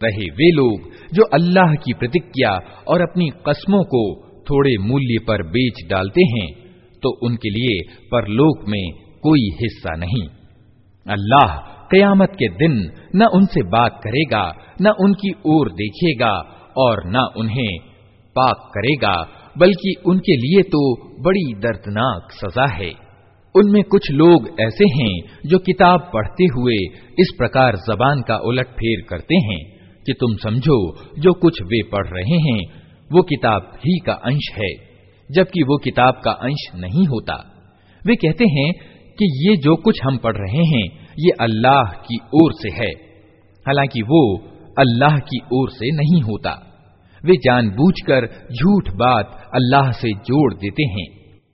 रहे वे लोग जो अल्लाह की प्रतिज्ञा और अपनी कस्मों को थोड़े मूल्य पर बेच डालते हैं तो उनके लिए परलोक में कोई हिस्सा नहीं अल्लाह कयामत के दिन न उनसे बात करेगा न उनकी ओर देखेगा और न उन्हें पाक करेगा, बल्कि उनके लिए तो बड़ी दर्दनाक सजा है। उनमें कुछ लोग ऐसे हैं जो किताब पढ़ते हुए इस प्रकार जबान का उलट फेर करते हैं, कि तुम समझो, जो कुछ वे पढ़ रहे हैं, वो किताब ही का अंश है, जबकि वो किताब का अंश नहीं होता। वे कहते हैं कि ये जो कुछ हम पढ़ रहे हैं, ये अल्लाह की ओर से है। हालाँकि वो अल्लाह की ओर से नहीं होता वे जानबूझकर झूठ बात अल्लाह से जोड़ देते हैं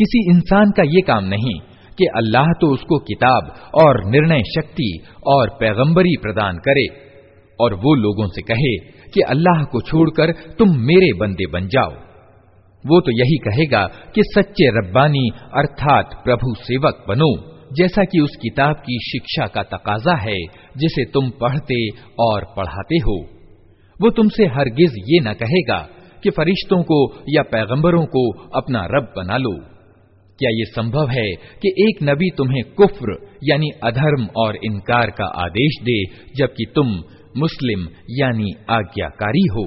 किसी इंसान का ये काम नहीं कि अल्लाह तो उसको किताब और निर्णय शक्ति और पैगंबरी प्रदान करे और वो लोगों से कहे कि अल्लाह को छोड़कर तुम मेरे बंदे बन जाओ। वो तो यही कहेगा कि सच्चे रब्बानी अर्थात प्रभु सेवक बनो, जैसा कि उस किताब की शिक्षा का तकाजा है, जिसे तुम पढ़ते और पढ़ाते हो। वो तुमसे हरगिज ये न कहेगा कि फरिश्तों को या पैगंबरों को अपना रब बना लो। क्या ये संभव है कि एक नबी तुम्हें कुफ्र यानी अधर्म और इनकार का आदेश दे जबकि तुम मुस्लिम यानी आज्ञाकारी हो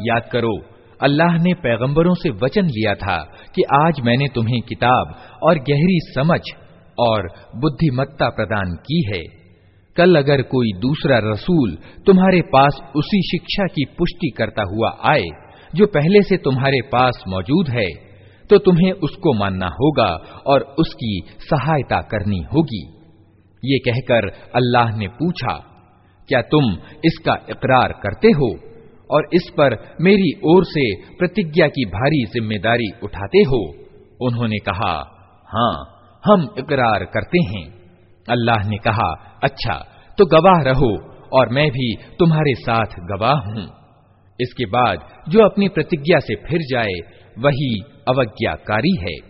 याद करो अल्लाह ने पैगंबरों से वचन लिया था कि आज मैंने तुम्हें किताब और गहरी समझ और बुद्धिमत्ता प्रदान की है। कल अगर कोई दूसरा रसूल तुम्हारे पास उसी शिक्षा की पुष्टि करता हुआ आए, जो पहले से तुम्हारे पास मौजूद है तो तुम्हें उसको मानना होगा और उसकी सहायता करनी होगी। ये कहकर अल्लाह ने पूछा, क्या तुम इसका इकरार करते हो और इस पर मेरी ओर से प्रतिज्ञा की भारी ज़िम्मेदारी उठाते हो? उन्होंने कहा हाँ। हम इकरार करते हैं। अल्लाह ने कहा अच्छा तो गवाह रहो, और मैं भी तुम्हारे साथ गवाह हूँ। इसके बाद जो अपनी प्रतिज्ञा से फिर जाए, वही अवज्ञाकारी है।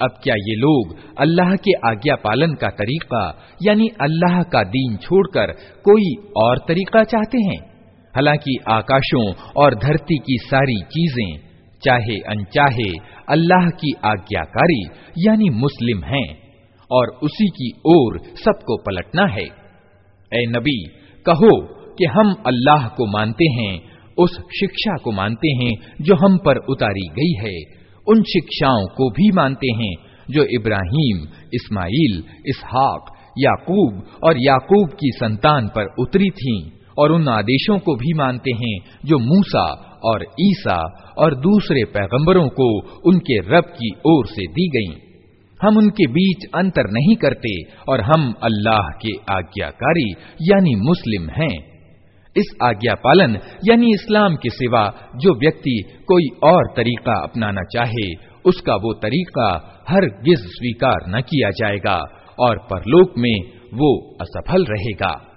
अब क्या ये लोग अल्लाह के आज्ञा पालन का तरीका यानी अल्लाह का दीन छोड़कर कोई और तरीका चाहते हैं हालांकि आकाशों और धरती की सारी चीजें चाहे अनचाहे अल्लाह की आज्ञाकारी यानी मुस्लिम हैं और उसी की ओर सबको पलटना है। ए नबी, कहो कि हम अल्लाह को मानते हैं, उस शिक्षा को मानते हैं जो हम पर उतारी गई है। उन शिक्षाओं को भी मानते हैं जो इब्राहिम, इस्माइल, इसहाक, याकूब और याकूब की संतान पर उतरी थीं और उन आदेशों को भी मानते हैं जो मूसा और ईसा और दूसरे पैगंबरों को उनके रब की ओर से दी गईं। हम उनके बीच अंतर नहीं करते और हम अल्लाह के आज्ञाकारी, यानी मुस्लिम हैं। इस आज्ञा पालन, यानी इस्लाम के सिवा जो व्यक्ति कोई और तरीका अपनाना चाहे, उसका वो तरीका हर गिज स्वीकार न किया जाएगा और परलोक में वो असफल रहेगा।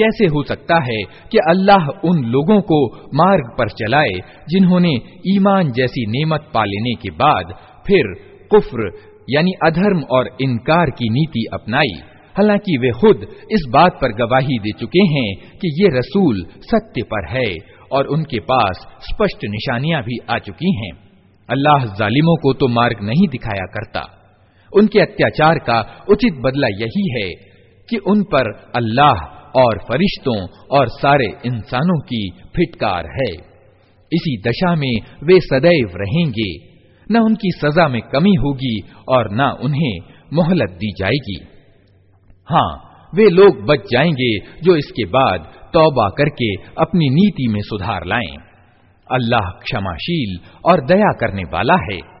कैसे हो सकता है कि अल्लाह उन लोगों को मार्ग पर चलाए जिन्होंने ईमान जैसी नेमत पा लेने के बाद फिर कुफ्र, यानी अधर्म और इनकार की नीति अपनाई। हालाँकि वे खुद इस बात पर गवाही दे चुके हैं कि ये रसूल सत्य पर है और उनके पास स्पष्ट निशानियाँ भी आ चुकी हैं। अल्लाह जालिमों को तो मार्ग नहीं दिखाया करता। उनके अत्याचार का उचित बदला यही है कि उन पर अल्लाह और फरिश्तों और सारे इंसानों की फिटकार है। इसी दशा में वे सदैव रहेंगे। न उनकी सजा में कमी होगी और न उन्हें मोहलत दी जाएगी। हाँ वे लोग बच जाएँगे जो इसके बाद तौबा करके अपनी नीति में सुधार लाएँ। अल्लाह क्षमाशील और दया करने वाला है।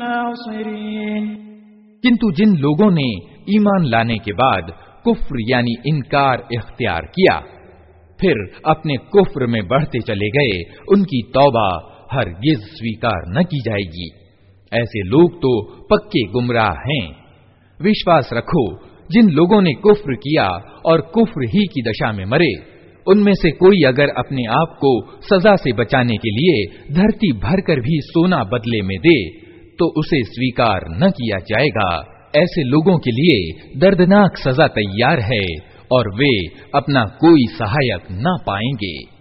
नासिरीन किंतु जिन लोगों ने ईमान लाने के बाद कुफ्र यानी इनकार इख्तियार किया फिर अपने कुफ्र में बढ़ते चले गए उनकी तौबा हरगिज स्वीकार न की जाएगी ऐसे लोग तो पक्के गुमराह हैं विश्वास रखो जिन लोगों ने कुफ्र किया और कुफ्र ही की दशा में मरे उनमें से कोई अगर अपने आप को सजा से बचाने के लिए धरती भर कर भी सोना बदले में दे तो उसे स्वीकार न किया जाएगा। ऐसे लोगों के लिए दर्दनाक सजा तैयार है और वे अपना कोई सहायक न पाएँगे।